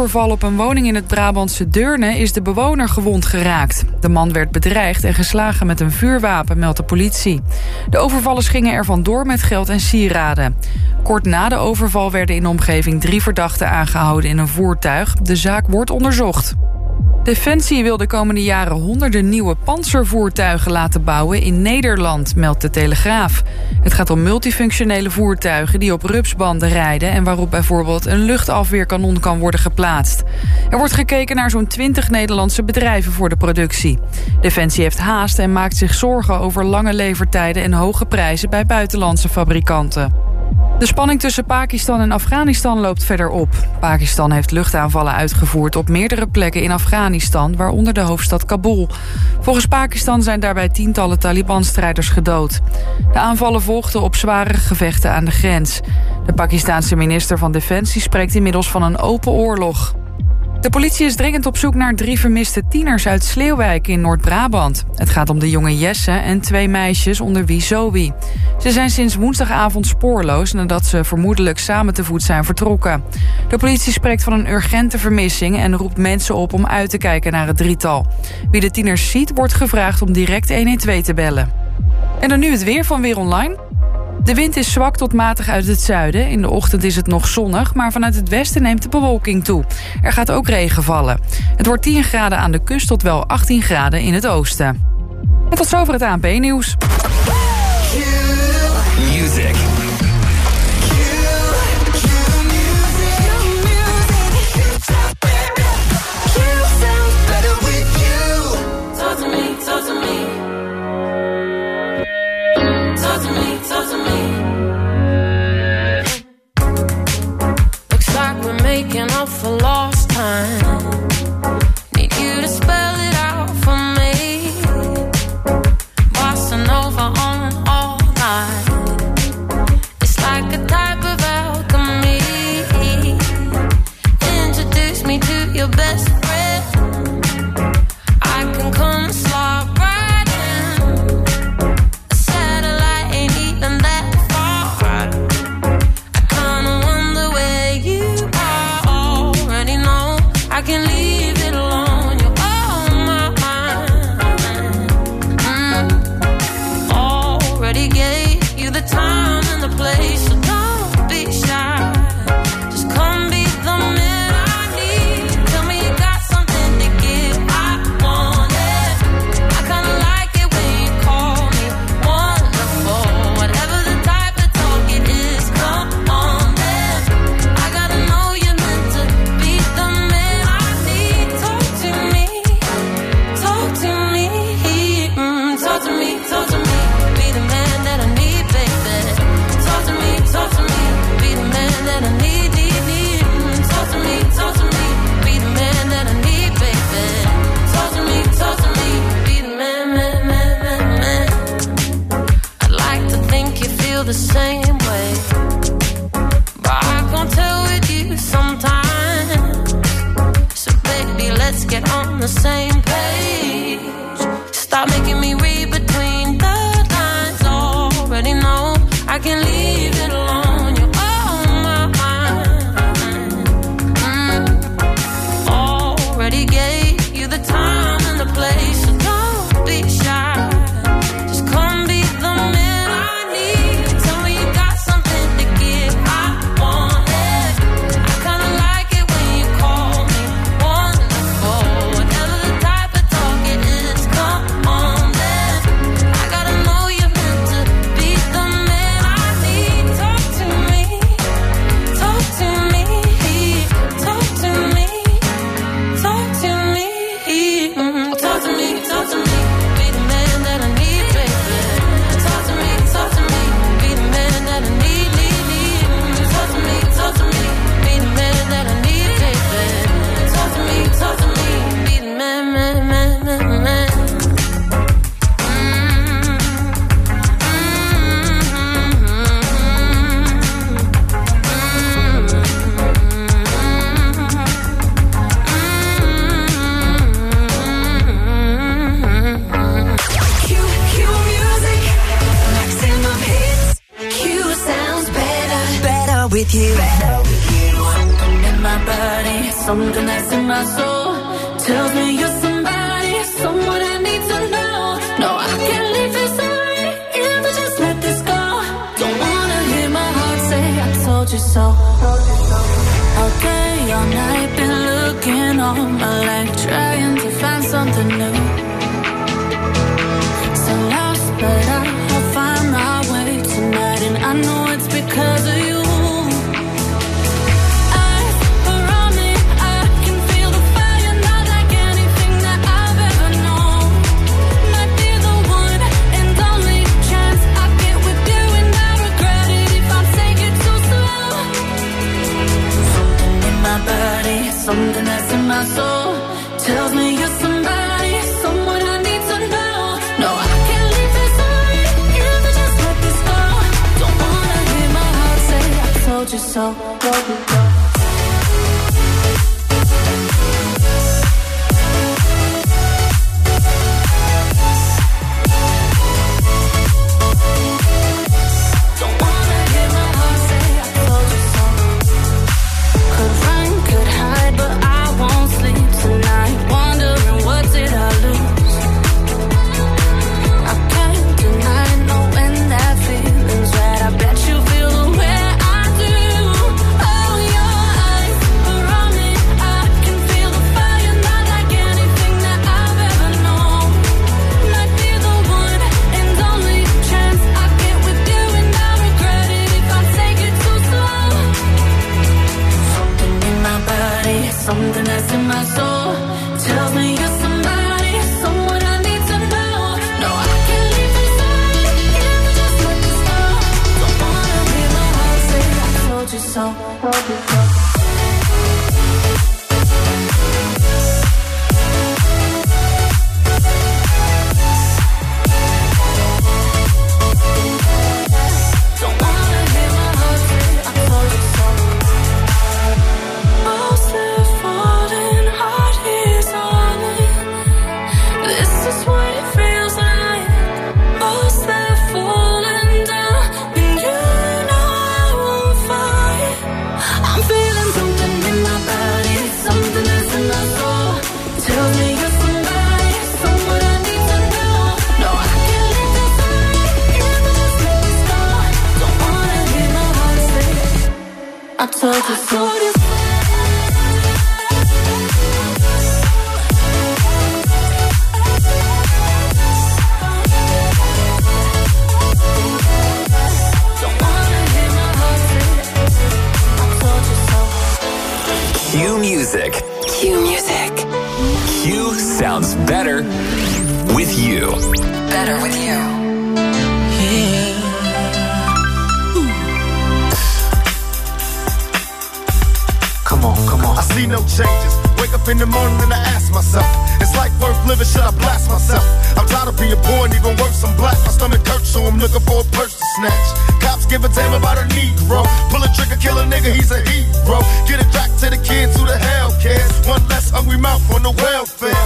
overval op een woning in het Brabantse Deurne is de bewoner gewond geraakt. De man werd bedreigd en geslagen met een vuurwapen, meldt de politie. De overvallers gingen er vandoor met geld en sieraden. Kort na de overval werden in de omgeving drie verdachten aangehouden in een voertuig. De zaak wordt onderzocht. Defensie wil de komende jaren honderden nieuwe panzervoertuigen laten bouwen in Nederland, meldt de Telegraaf. Het gaat om multifunctionele voertuigen die op rupsbanden rijden en waarop bijvoorbeeld een luchtafweerkanon kan worden geplaatst. Er wordt gekeken naar zo'n 20 Nederlandse bedrijven voor de productie. Defensie heeft haast en maakt zich zorgen over lange levertijden en hoge prijzen bij buitenlandse fabrikanten. De spanning tussen Pakistan en Afghanistan loopt verder op. Pakistan heeft luchtaanvallen uitgevoerd op meerdere plekken in Afghanistan, waaronder de hoofdstad Kabul. Volgens Pakistan zijn daarbij tientallen Taliban-strijders gedood. De aanvallen volgden op zware gevechten aan de grens. De Pakistanse minister van Defensie spreekt inmiddels van een open oorlog. De politie is dringend op zoek naar drie vermiste tieners uit Sleeuwijk in Noord-Brabant. Het gaat om de jonge Jesse en twee meisjes onder wie Zoe. Ze zijn sinds woensdagavond spoorloos nadat ze vermoedelijk samen te voet zijn vertrokken. De politie spreekt van een urgente vermissing en roept mensen op om uit te kijken naar het drietal. Wie de tieners ziet wordt gevraagd om direct 112 te bellen. En dan nu het weer van Weer Online. De wind is zwak tot matig uit het zuiden. In de ochtend is het nog zonnig, maar vanuit het westen neemt de bewolking toe. Er gaat ook regen vallen. Het wordt 10 graden aan de kust tot wel 18 graden in het oosten. En tot zover het ANP-nieuws. Told you so. Sounds better with you. Better with you. Come on, come on. I see no changes. Wake up in the morning and I ask myself, it's like worth living, should I blast myself? I'm tired of being poor and even worse, I'm black. My stomach hurts, so I'm looking for a purse to snatch. Cops give a damn about a Negro. Pull a trigger, kill a nigga, he's a hero. Get it back to the kids who the hell cares. One less hungry mouth on the welfare.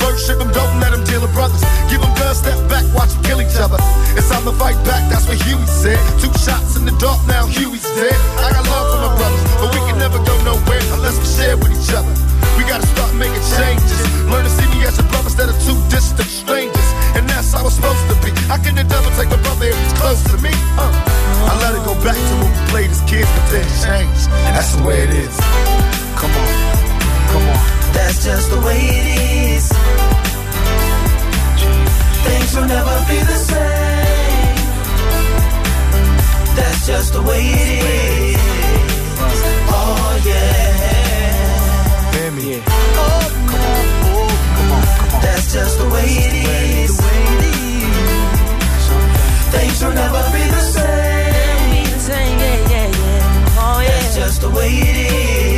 First ship them, don't let them deal with brothers. Give them guns, step back, watch them kill each other. It's time to fight back, that's what Huey said. Two shots in the dark, now Huey's dead. I got love for my brothers, but we can never go nowhere unless we share with each other. We gotta start making changes. Learn to see me as a brother instead of two distant strangers. And that's how it's supposed to be. How can the devil take my brother if he's close to me? Uh. I let it go back to when we played as kids, but then changed. And that's the way it is. Come on, come on. That's just the way it is. Things will never be the same. That's just the way it is. Oh yeah. Hear me. Come on, come on. That's just the way it is. Things will never be the same. That's just the way it is.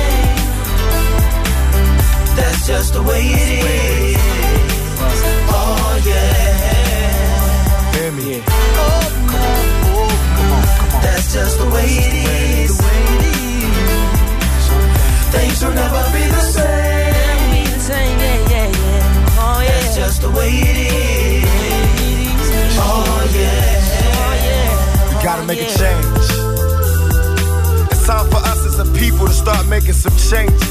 That's just the way it is. Oh yeah. Hear me? Yeah. Come on, come on, come on. That's just the way it is. Things will never be the same. Oh yeah. That's just the way it is. Oh yeah. We gotta make a change. It's time for us as a people to start making some changes.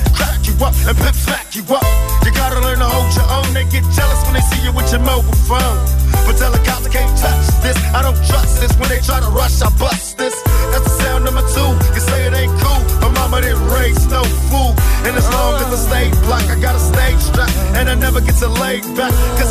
up, and pimp smack you up. You gotta learn to hold your own. They get jealous when they see you with your mobile phone. But tell the cops I can't touch this. I don't trust this. When they try to rush, I bust this. That's the sound number two. You say it ain't cool. My mama didn't raise no fool. And as long as I stay black, I got a stage strap. And I never get to lay back. Cause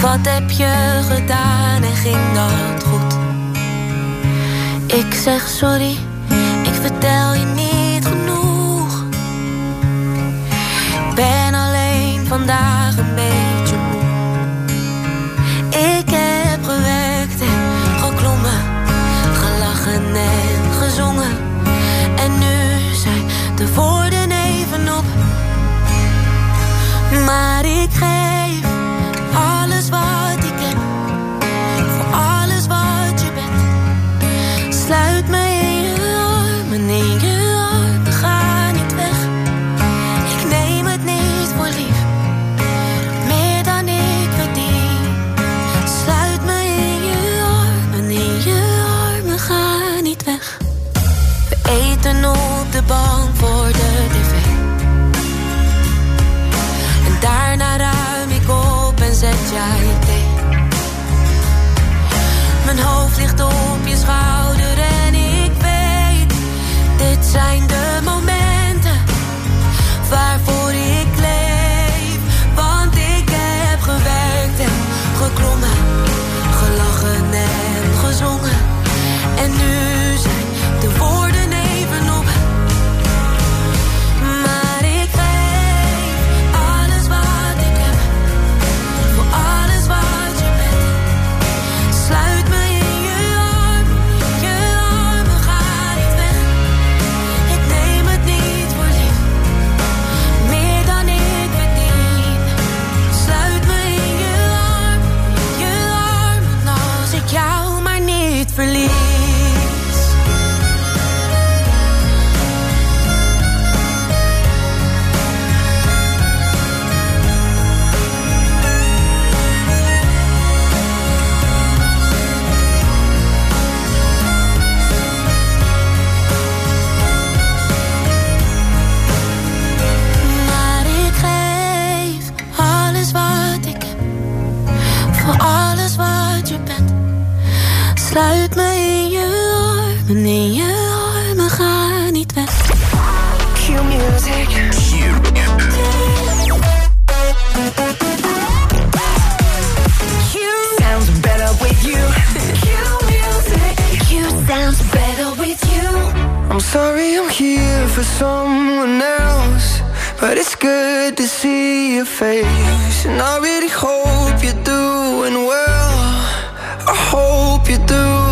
Wat heb je gedaan en ging dat goed? Ik zeg sorry, ik vertel je niet Maar ik geef Sorry I'm here for someone else But it's good to see your face. And I really hope you're doing well. I hope you do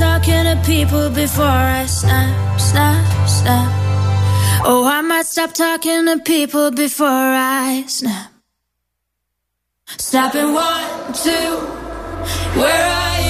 talking to people before I snap, snap, snap. Oh, I might stop talking to people before I snap. Snapping one, two. Where are you?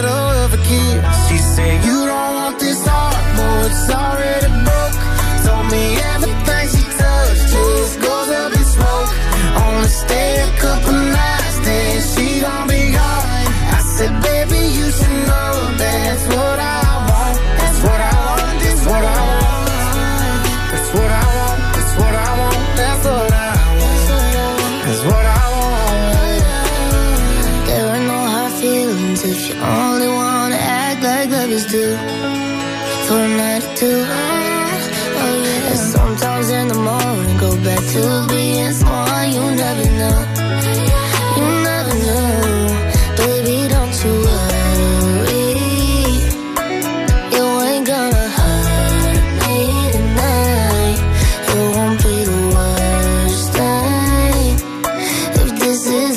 heart,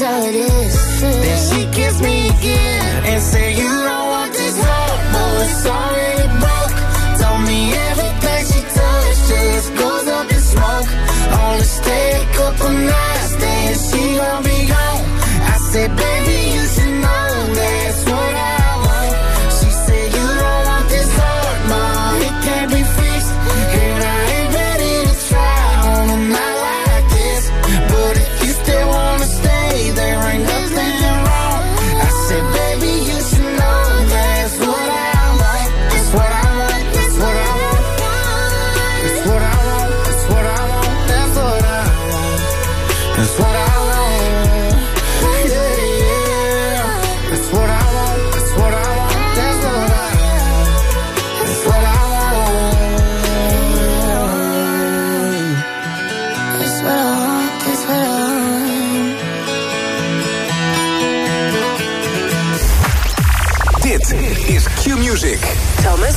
how it is. Then she kissed me again and said, You don't want this heart, boy, it's already broke. Told me everything she touched just goes up in smoke. Only stay a friend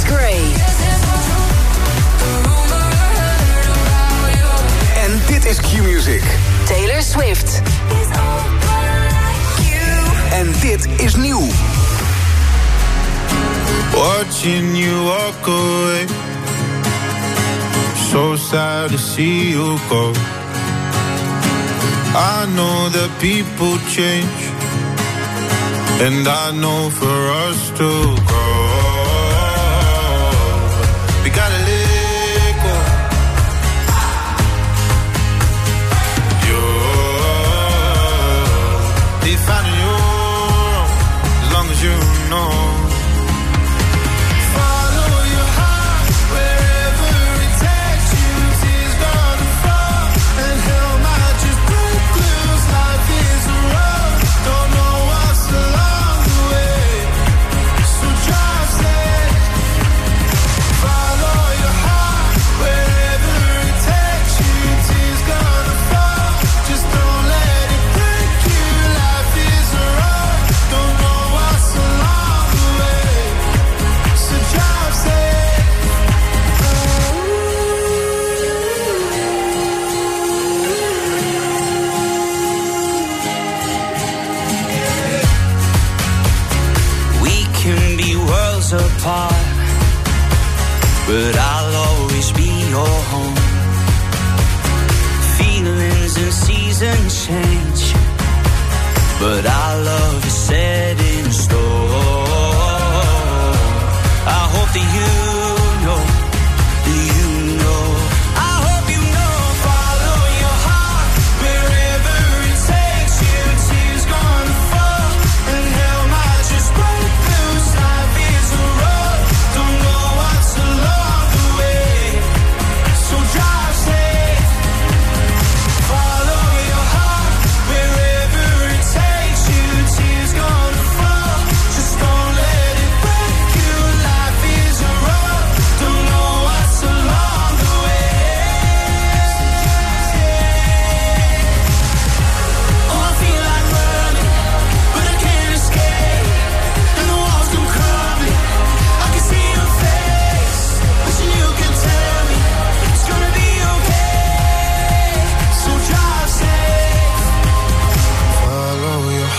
Gray. En dit is Q-Music. Taylor Swift. En dit is nieuw. Watching you walk away. So sad to see you go. I know that people change. And I know for us to grow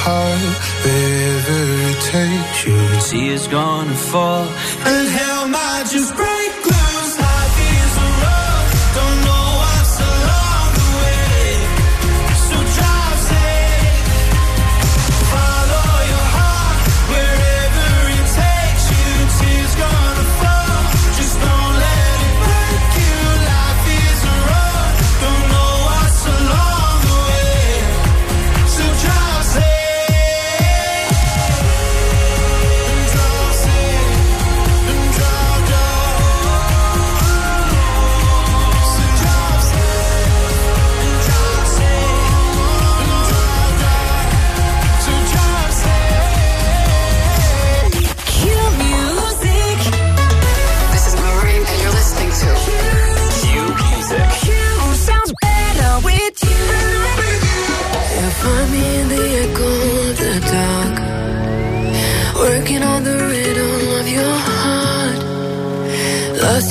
heart river takes you. Tears gonna fall, and hell might just break.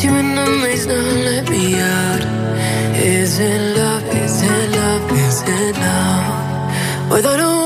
You and the maze, now let me out. Is it love? Is it love? Is it love? Without a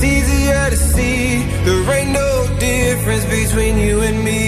It's easier to see there ain't no difference between you and me.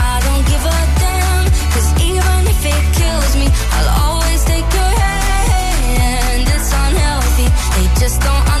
just don't understand.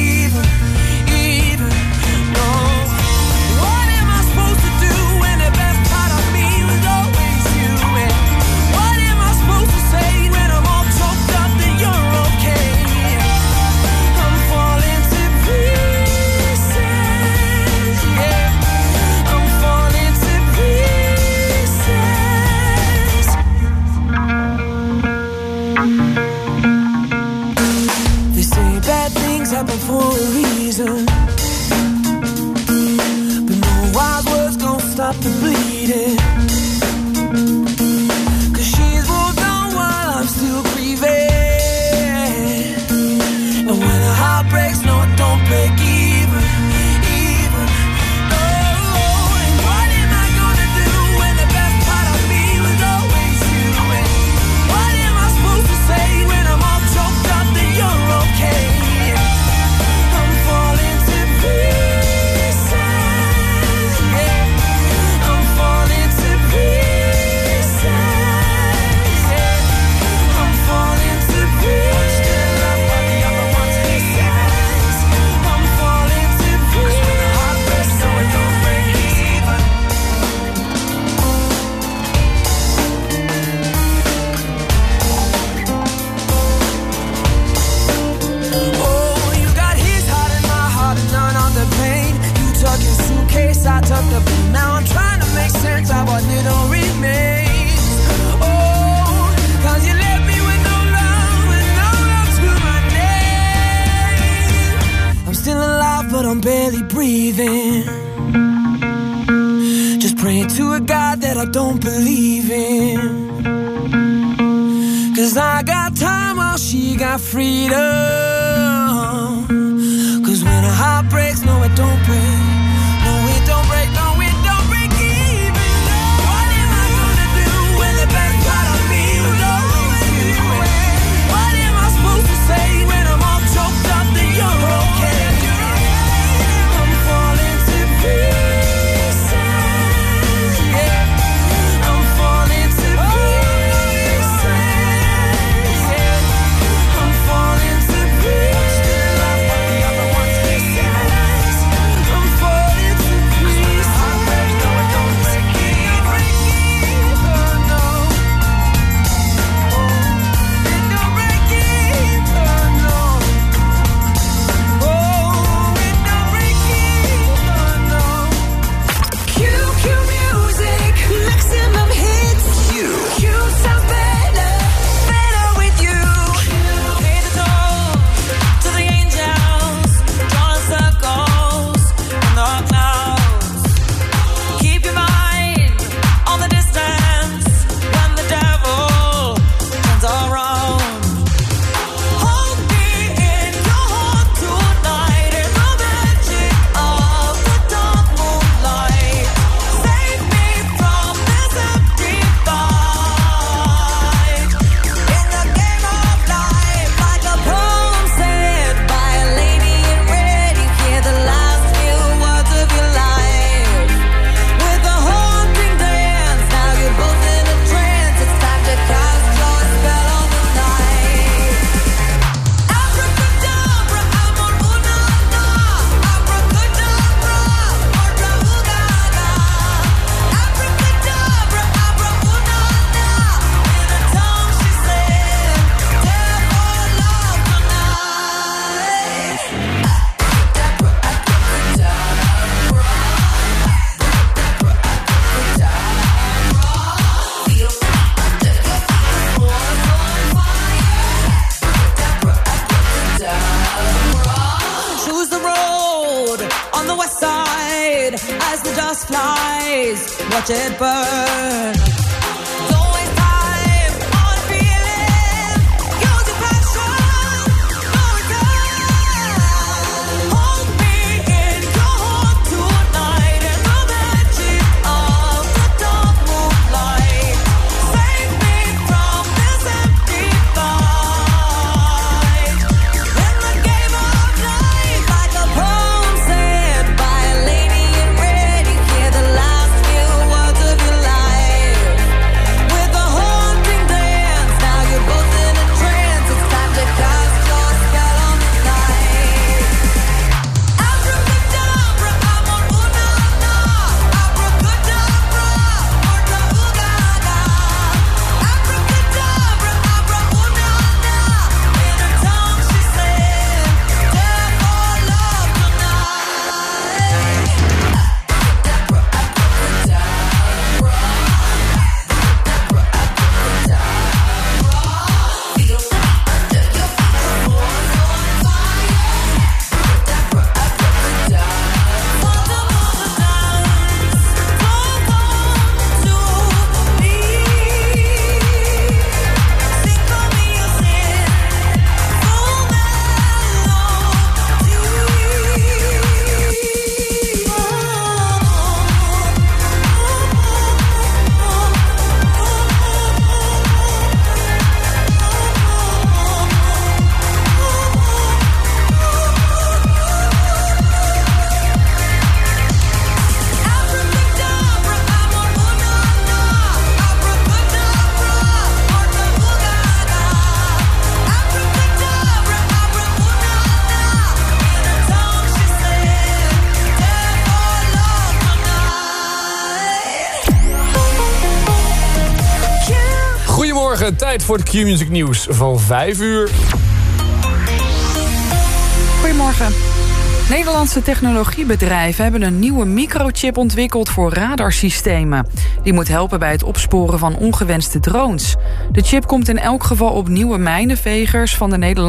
voor het Q-Music nieuws van 5 uur. Goedemorgen. Nederlandse technologiebedrijven hebben een nieuwe microchip ontwikkeld voor radarsystemen. Die moet helpen bij het opsporen van ongewenste drones. De chip komt in elk geval op nieuwe mijnenvegers van de Nederlandse